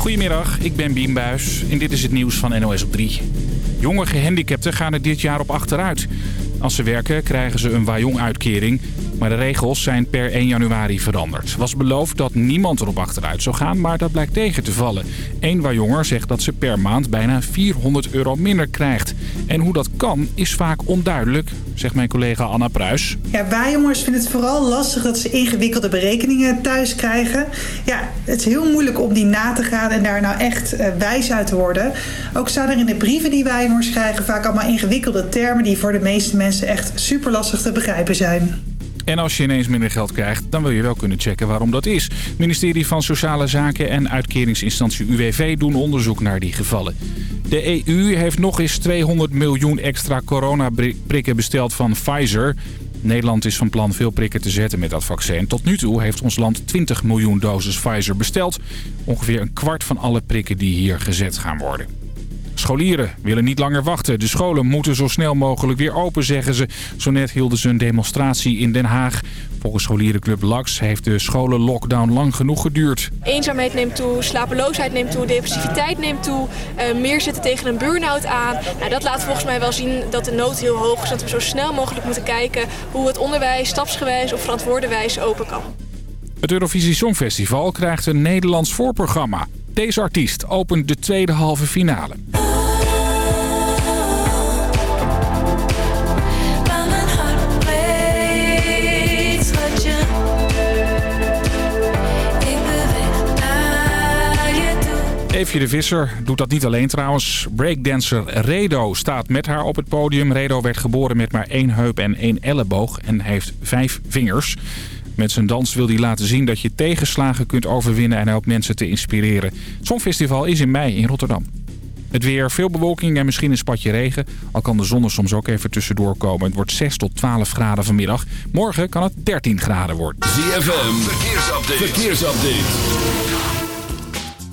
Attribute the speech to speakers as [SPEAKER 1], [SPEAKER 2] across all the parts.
[SPEAKER 1] Goedemiddag, ik ben Biem Buijs en dit is het nieuws van NOS op 3. Jonge gehandicapten gaan er dit jaar op achteruit. Als ze werken krijgen ze een Wajong-uitkering. Maar de regels zijn per 1 januari veranderd. was beloofd dat niemand erop achteruit zou gaan, maar dat blijkt tegen te vallen. Eén Wajonger zegt dat ze per maand bijna 400 euro minder krijgt. En hoe dat kan is vaak onduidelijk, zegt mijn collega Anna Pruis.
[SPEAKER 2] Ja, Wajongers vinden het vooral lastig dat ze ingewikkelde berekeningen thuis krijgen. Ja, het is heel moeilijk om die na te gaan en daar nou echt uh, wijs uit te worden. Ook staan er in de brieven die Wajongers krijgen vaak allemaal ingewikkelde termen die voor de meeste mensen echt super lastig te begrijpen zijn.
[SPEAKER 1] En als je ineens minder geld krijgt, dan wil je wel kunnen checken waarom dat is. Het ministerie van Sociale Zaken en uitkeringsinstantie UWV doen onderzoek naar die gevallen. De EU heeft nog eens 200 miljoen extra coronaprikken besteld van Pfizer. Nederland is van plan veel prikken te zetten met dat vaccin. Tot nu toe heeft ons land 20 miljoen doses Pfizer besteld. Ongeveer een kwart van alle prikken die hier gezet gaan worden. Scholieren willen niet langer wachten. De scholen moeten zo snel mogelijk weer open, zeggen ze. Zo net hielden ze een demonstratie in Den Haag. Volgens scholierenclub LAX heeft de scholenlockdown lang genoeg geduurd.
[SPEAKER 3] Eenzaamheid neemt toe, slapeloosheid neemt toe, depressiviteit neemt toe. Uh, meer zitten tegen een burn-out aan. Nou, dat laat volgens mij wel zien dat de nood heel hoog is. Dat we zo snel mogelijk moeten kijken hoe het onderwijs stapsgewijs of verantwoordenwijs open kan.
[SPEAKER 1] Het Eurovisie Songfestival krijgt een Nederlands voorprogramma. Deze artiest opent de tweede halve finale. Eefje de Visser doet dat niet alleen trouwens. Breakdancer Redo staat met haar op het podium. Redo werd geboren met maar één heup en één elleboog en heeft vijf vingers. Met zijn dans wil hij laten zien dat je tegenslagen kunt overwinnen en helpt mensen te inspireren. Het Songfestival is in mei in Rotterdam. Het weer, veel bewolking en misschien een spatje regen. Al kan de zon er soms ook even tussendoor komen. Het wordt 6 tot 12 graden vanmiddag. Morgen kan het 13 graden worden.
[SPEAKER 4] ZFM, verkeersupdate. verkeersupdate.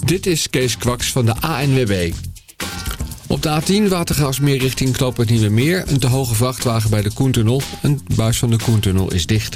[SPEAKER 5] Dit is Kees Kwaks van de ANWB. Op de A10 Watergasmeer richting Knoop het Nieuwe Meer. Een te hoge vrachtwagen bij de Koentunnel. Een buis van de Koentunnel is dicht.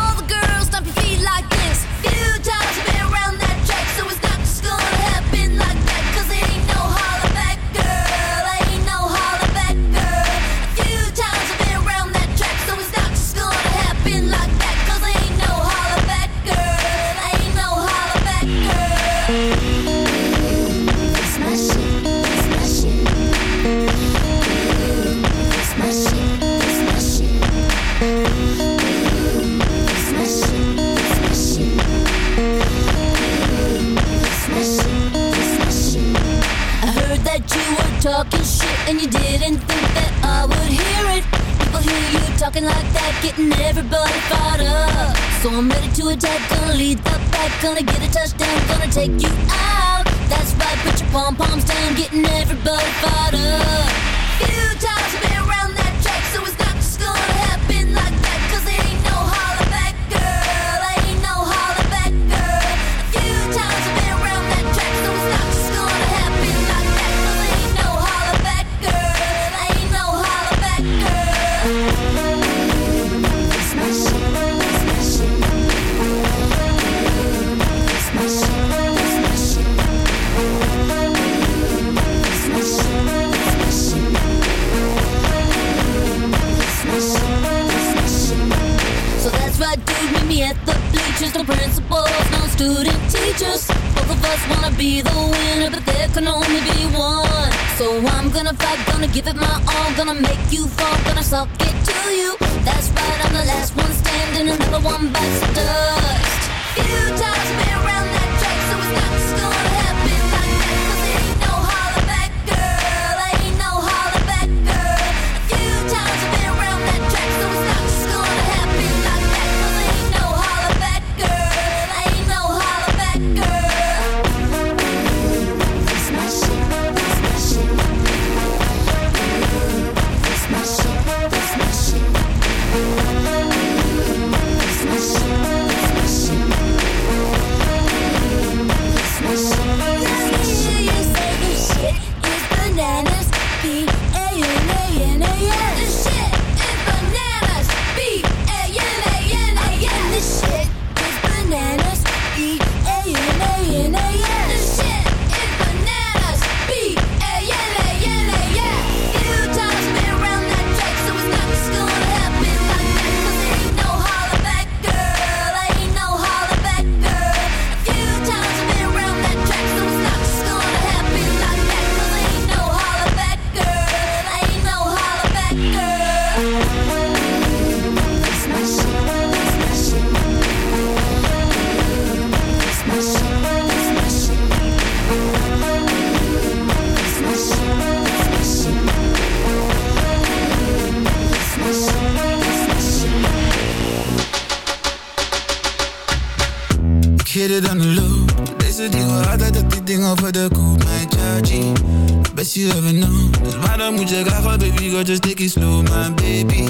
[SPEAKER 6] Take it
[SPEAKER 7] slow, my baby.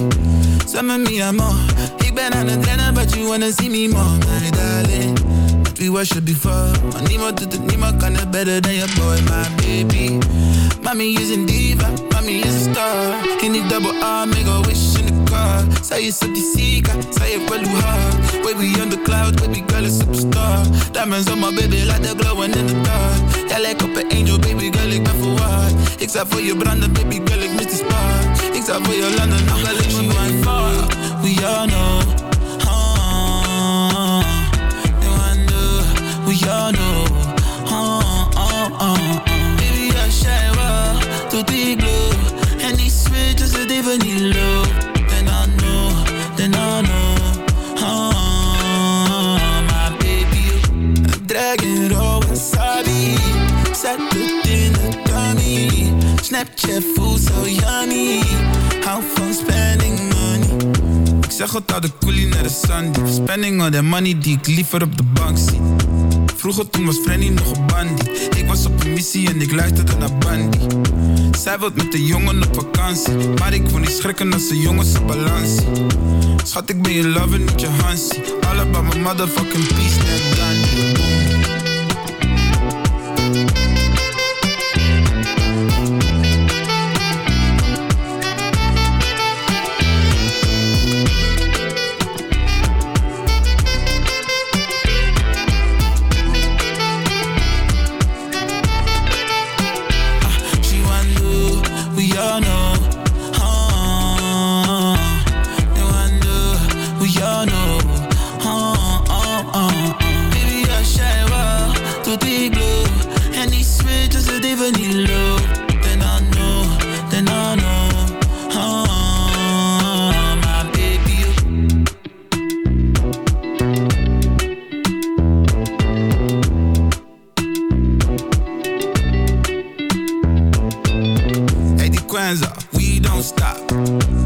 [SPEAKER 7] Samen me amor. Ik ben aan het rennen, but you wanna see me more, my darling. Want we worship before. Maar niemand doet het, niemand kan het better than your boy, my baby. Mommy is een diva, mommy is een star. In die double R, make a wish in the car. Zij is op die zika, zij heeft wel hoe hard. Baby on the cloud, baby girl is superstar. Diamonds on my baby, like the glowing in the dark. Jij lijkt op een angel, baby girl, ik ben verwaard. Ik zou voor je branden, baby girl, ik mis die spark. Me fuck. We all know. We all know. Oh, oh, oh. Baby, tot die. En is even. Then I know, then I know. My baby. Dragon roll wasabi. Zet het in de tummy. Snapchat voelt zo yummy. Van spending money. Ik zeg het al de coolie naar de Sunday. Spending all that money die ik liever op de bank zie. Vroeger toen was Frenny nog een bandie. Ik was op een missie en ik luisterde naar Bandy. Zij wilt met de jongen op vakantie. Maar ik wil niet schrikken als de jongens op balans. Schat, ik ben je lover, niet je Hansie. All about my motherfucking peace, net Gandhi. hands up, we
[SPEAKER 8] don't stop.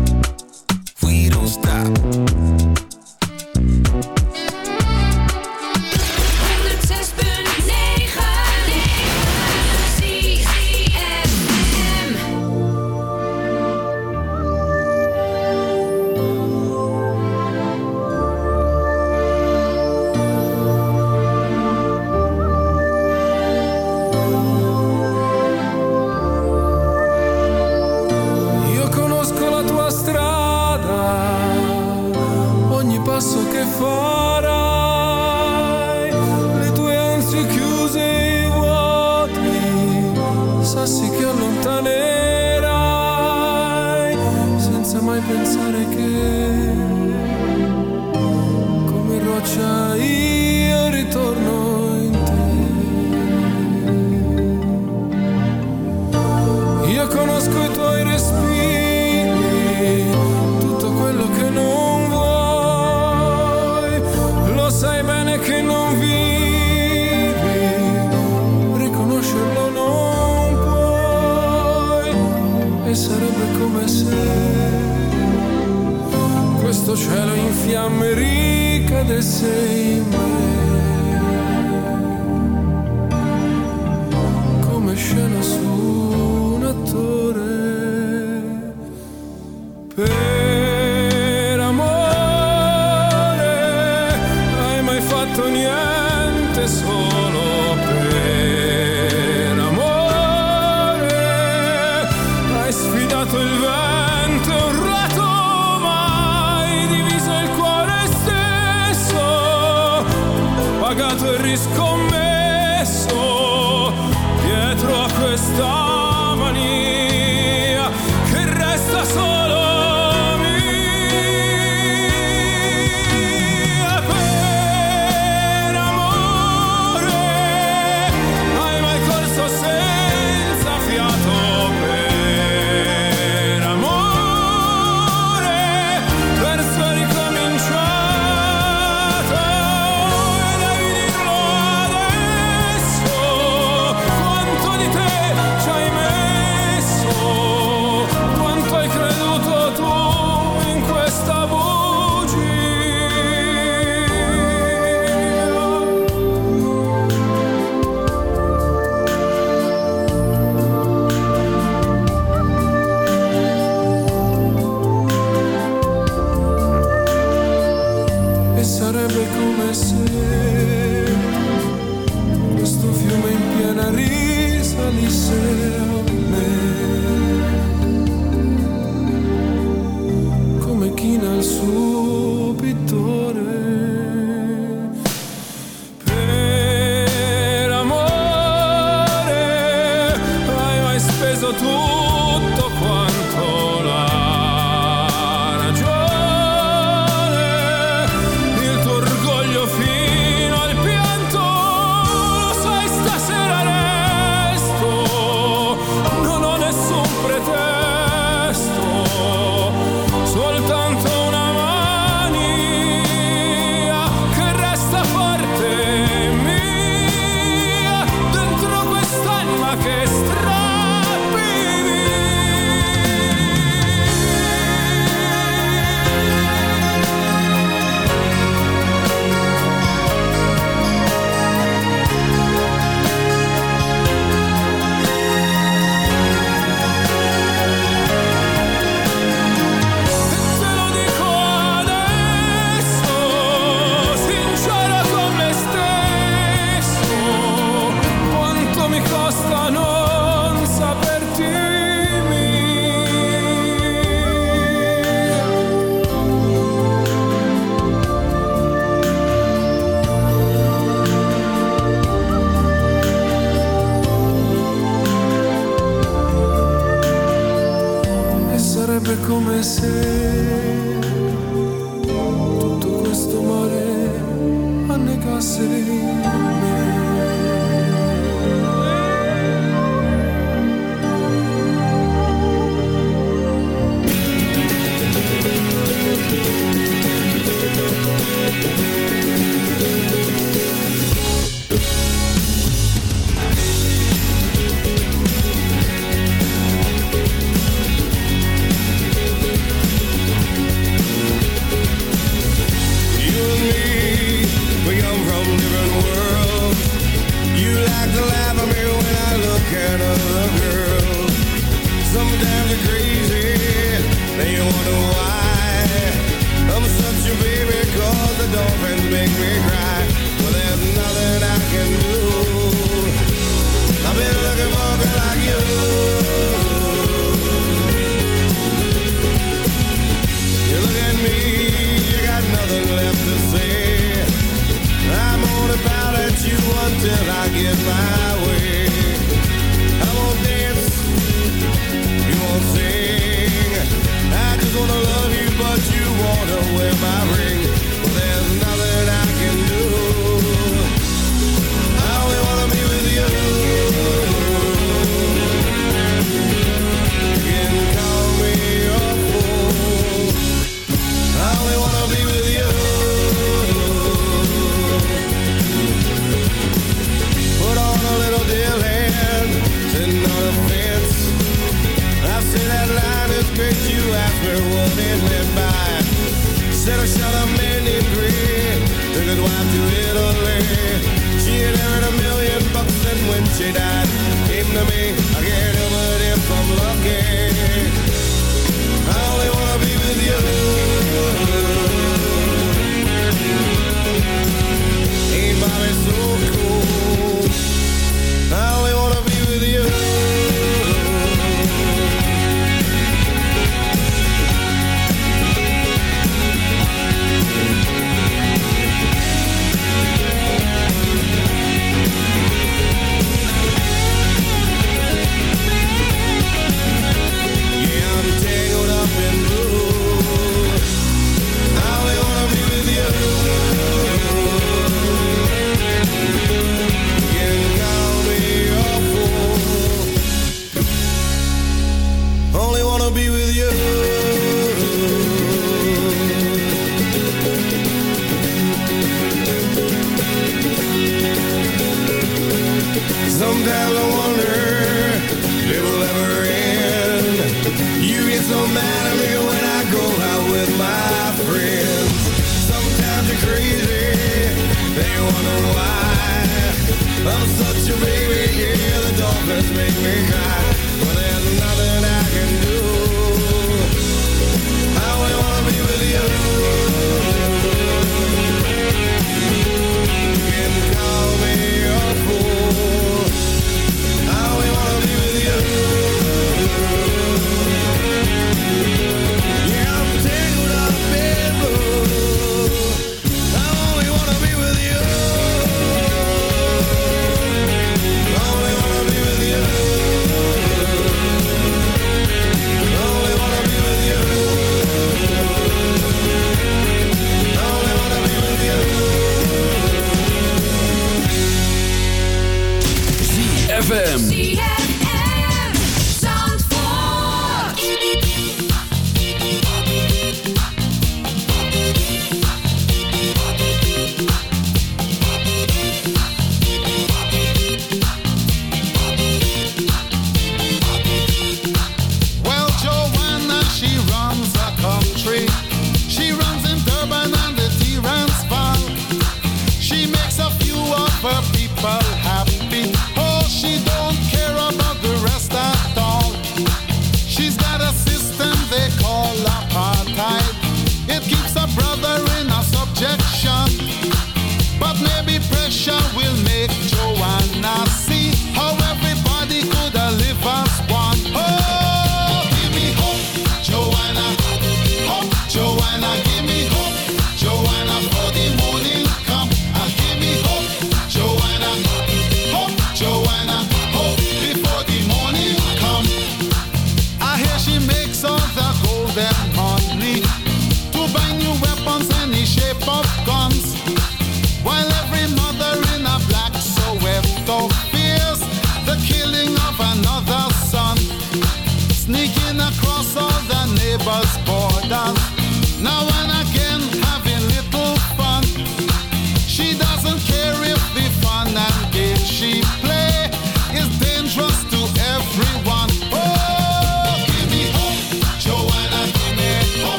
[SPEAKER 8] Pagato e riscommesso dietro a questa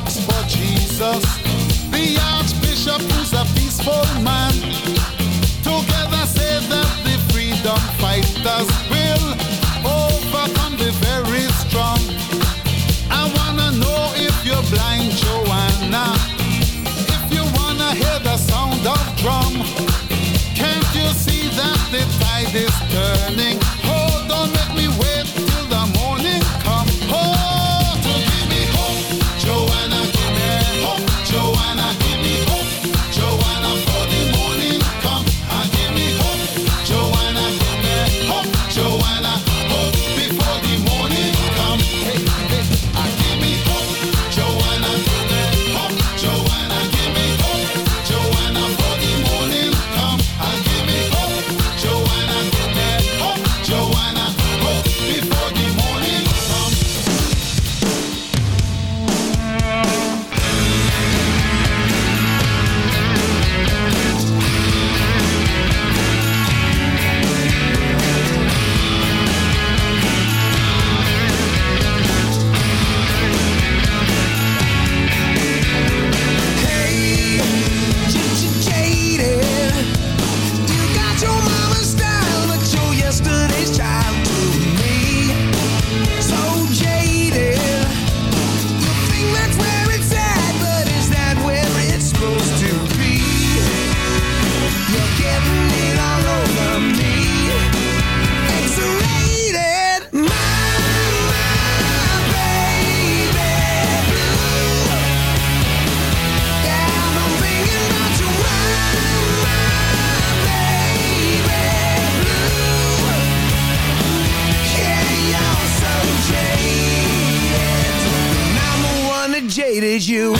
[SPEAKER 8] works for Jesus. The Archbishop, is a peaceful man. you.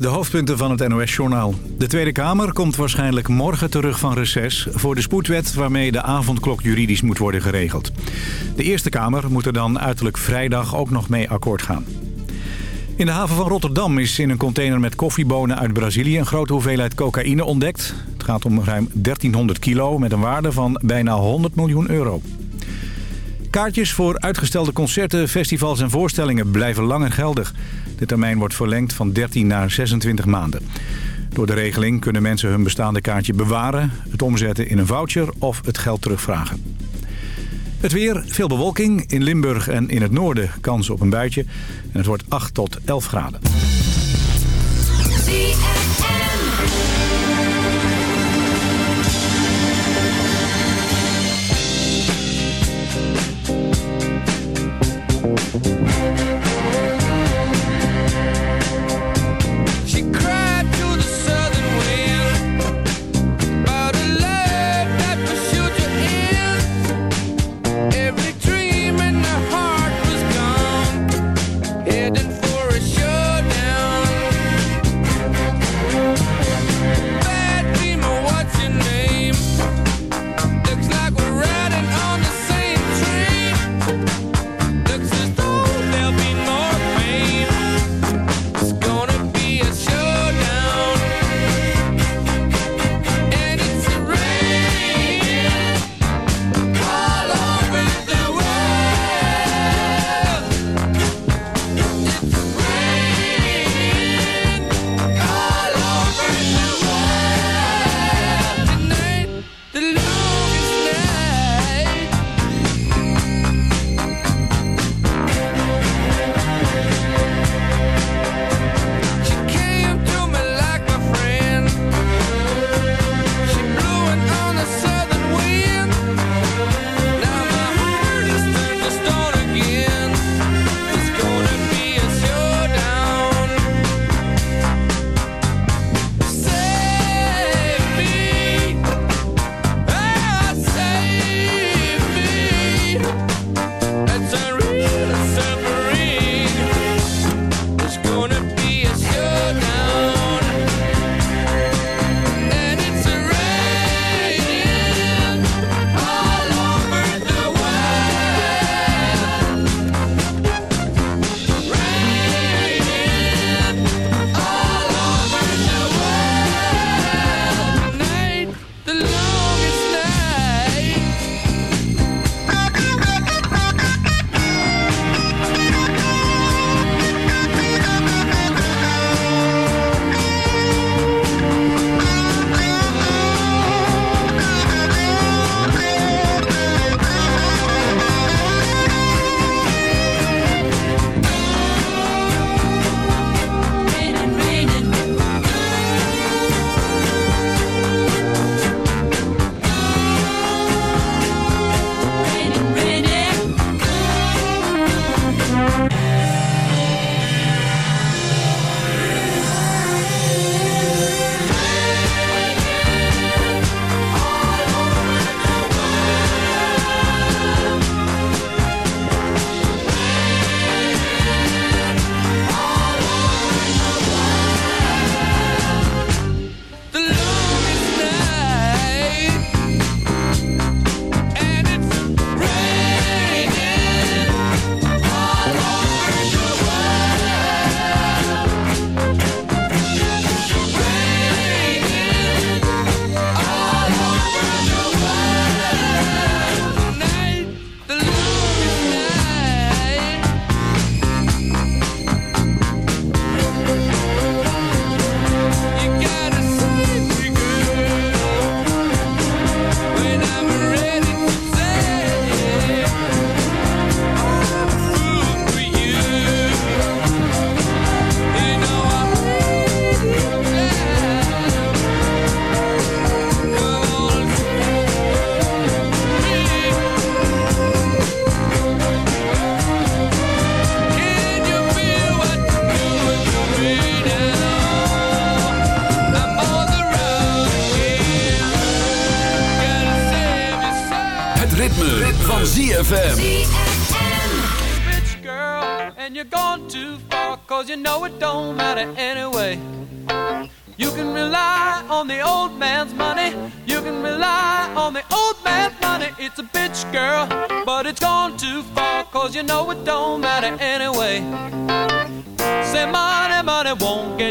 [SPEAKER 9] De
[SPEAKER 10] hoofdpunten van het NOS-journaal. De Tweede Kamer komt waarschijnlijk morgen terug van reces... voor de spoedwet waarmee de avondklok juridisch moet worden geregeld. De Eerste Kamer moet er dan uiterlijk vrijdag ook nog mee akkoord gaan. In de haven van Rotterdam is in een container met koffiebonen uit Brazilië... een grote hoeveelheid cocaïne ontdekt. Het gaat om ruim 1300 kilo met een waarde van bijna 100 miljoen euro. Kaartjes voor uitgestelde concerten, festivals en voorstellingen blijven langer geldig. De termijn wordt verlengd van 13 naar 26 maanden. Door de regeling kunnen mensen hun bestaande kaartje bewaren... het omzetten in een voucher of het geld terugvragen. Het weer, veel bewolking. In Limburg en in het noorden kans op een buitje. En het wordt 8 tot 11 graden.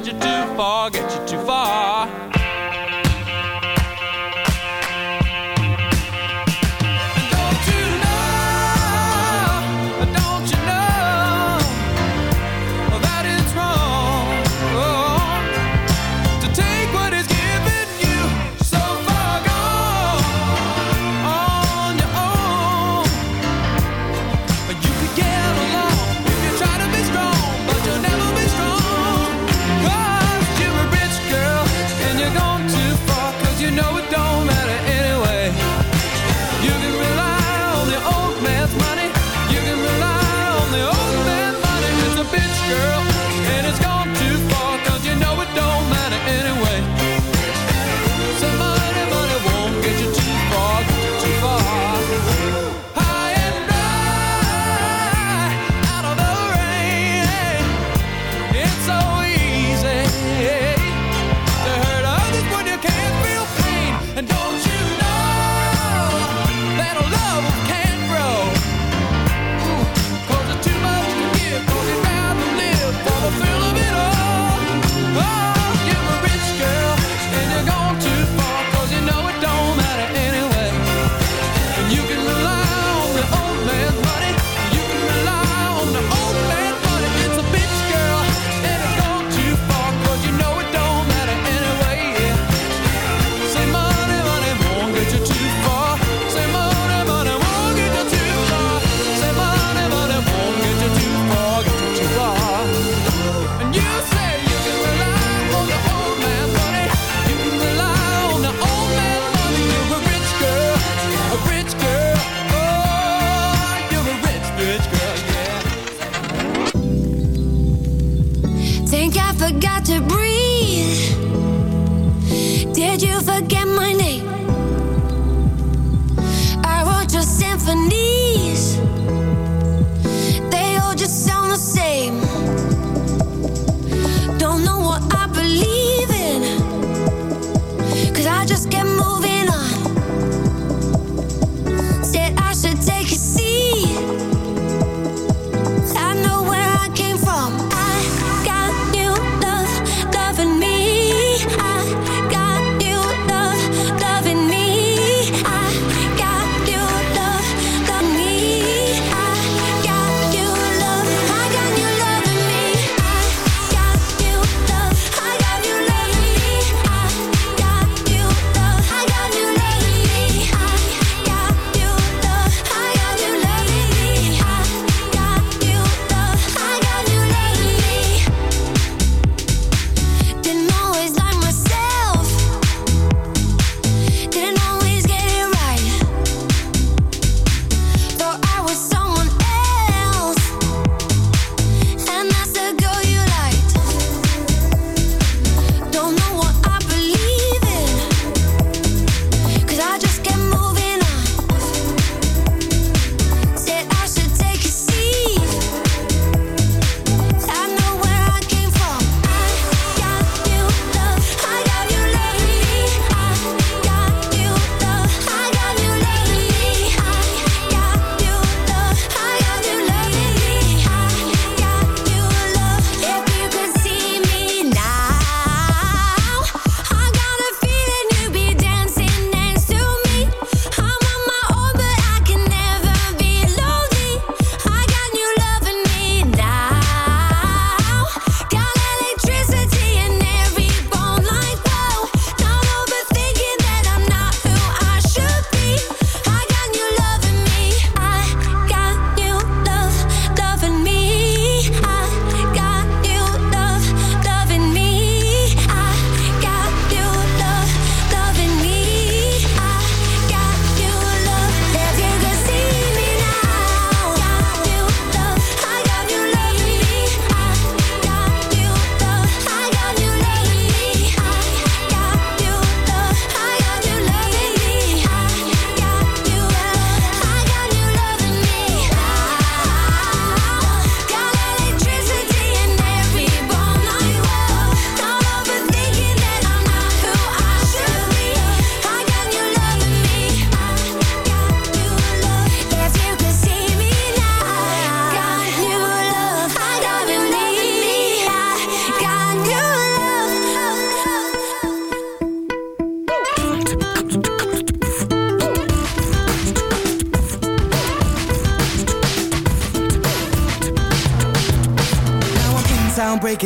[SPEAKER 10] Get you too far, get you too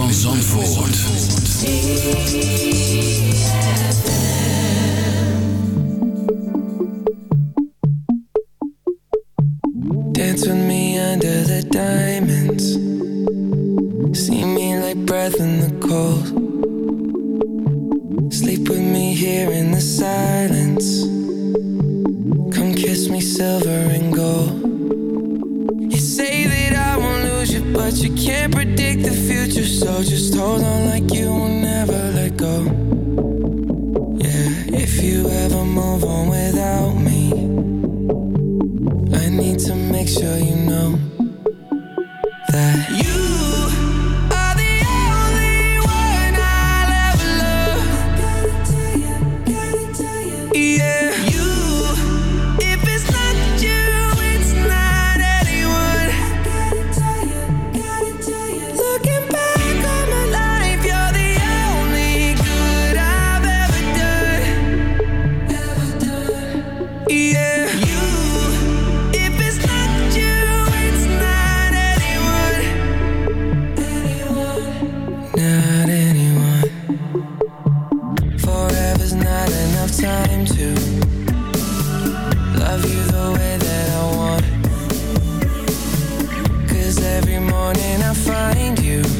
[SPEAKER 4] van Zandvoort.
[SPEAKER 11] Find you.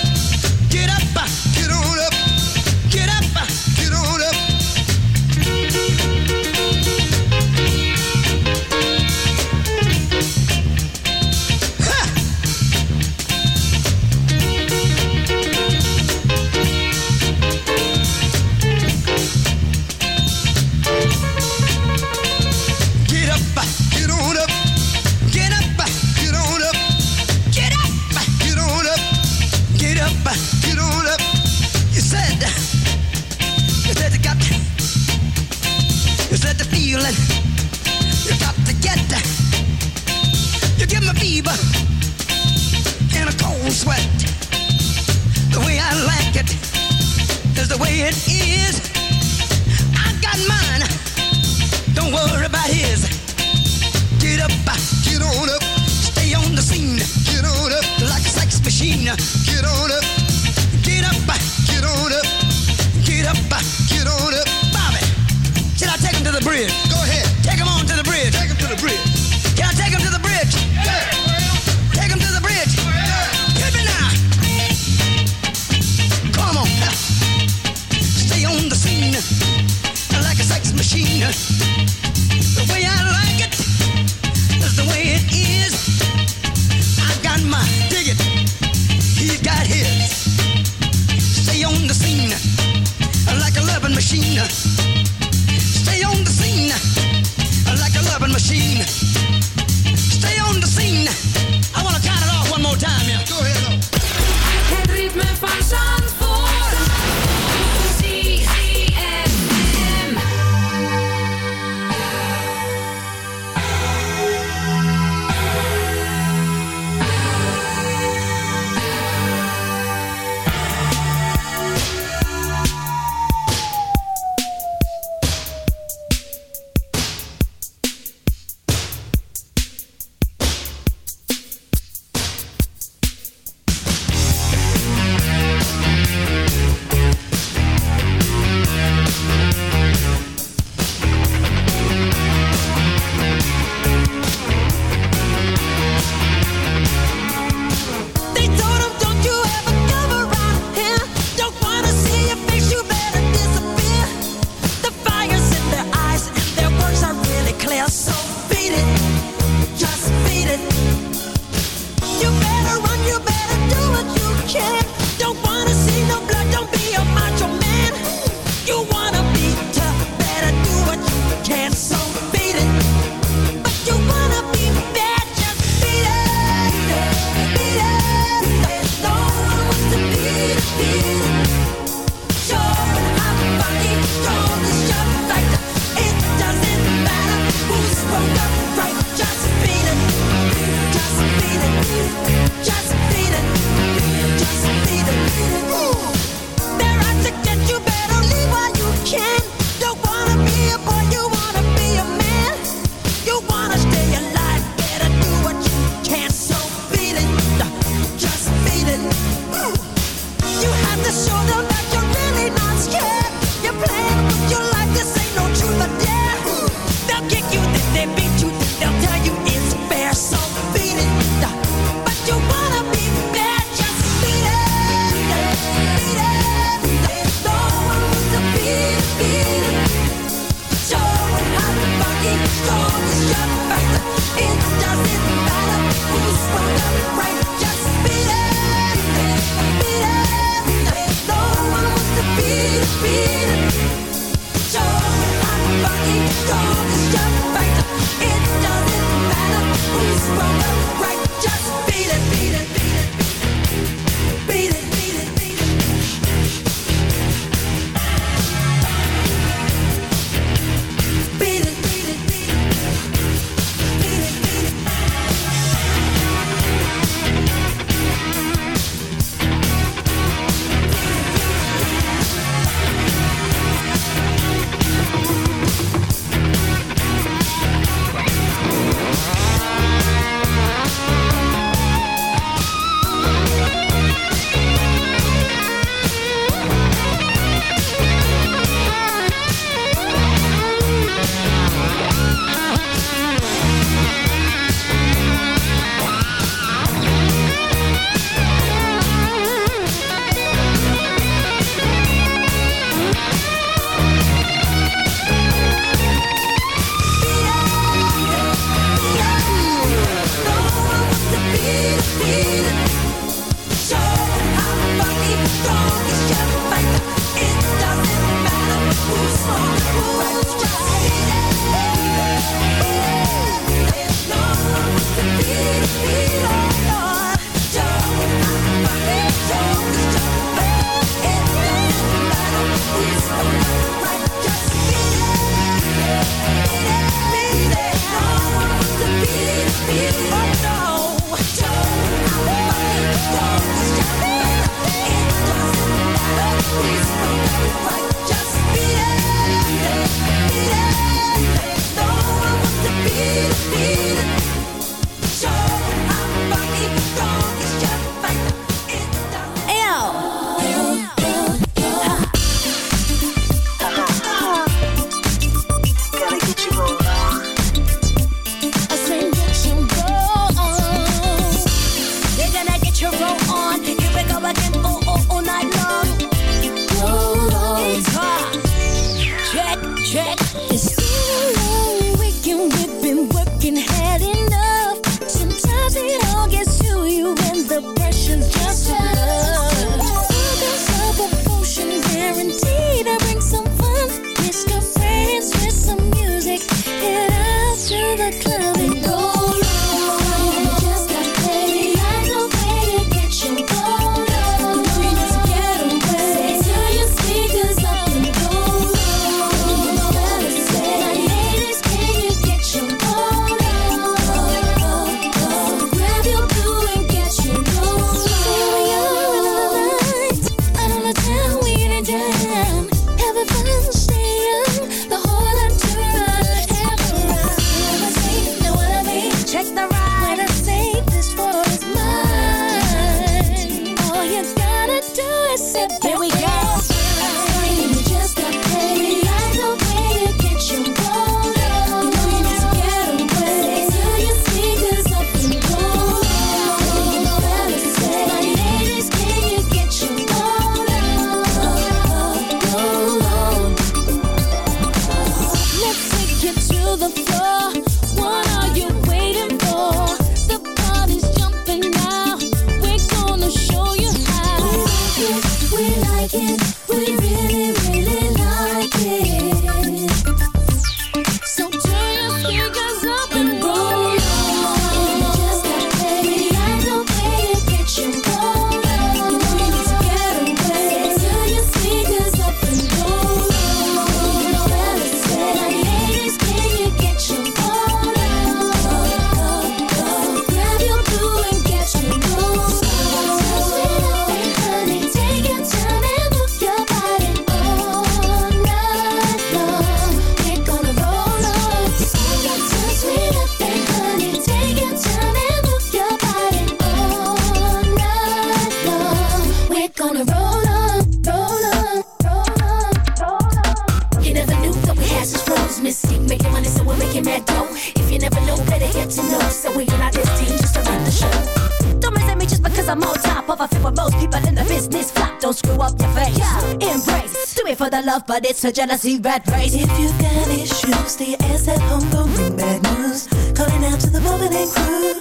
[SPEAKER 12] I'm
[SPEAKER 13] on top of a fit with most people in the business. Flop, don't screw up your face. Yeah. Embrace, do it for the love, but it's a jealousy red, race. If you got issues, stay your ass at home, don't bring bad news. Calling out to the moment and crew.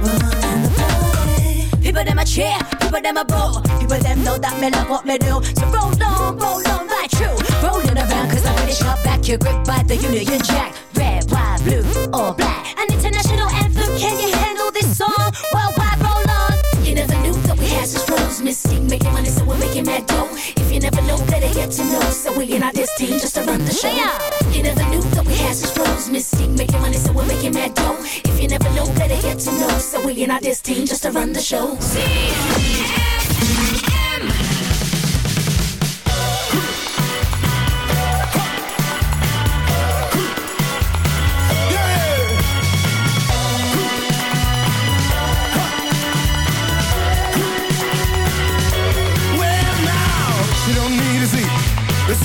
[SPEAKER 13] We're in the party. People them a cheer, people them a boo. People them know that me love what me do. So roll on, roll on, that true. Rolling around, cause I'm pretty sharp back. your grip by the Union Jack. Red, white, blue, or black. Making money, so we're making that dough. If you never know, better get to know. So we in our team just to run the show. You never knew that we had such flows. Mystique making money, so we're making that dough. If you never know, better get to know. So we in our team just to run the show.
[SPEAKER 14] See,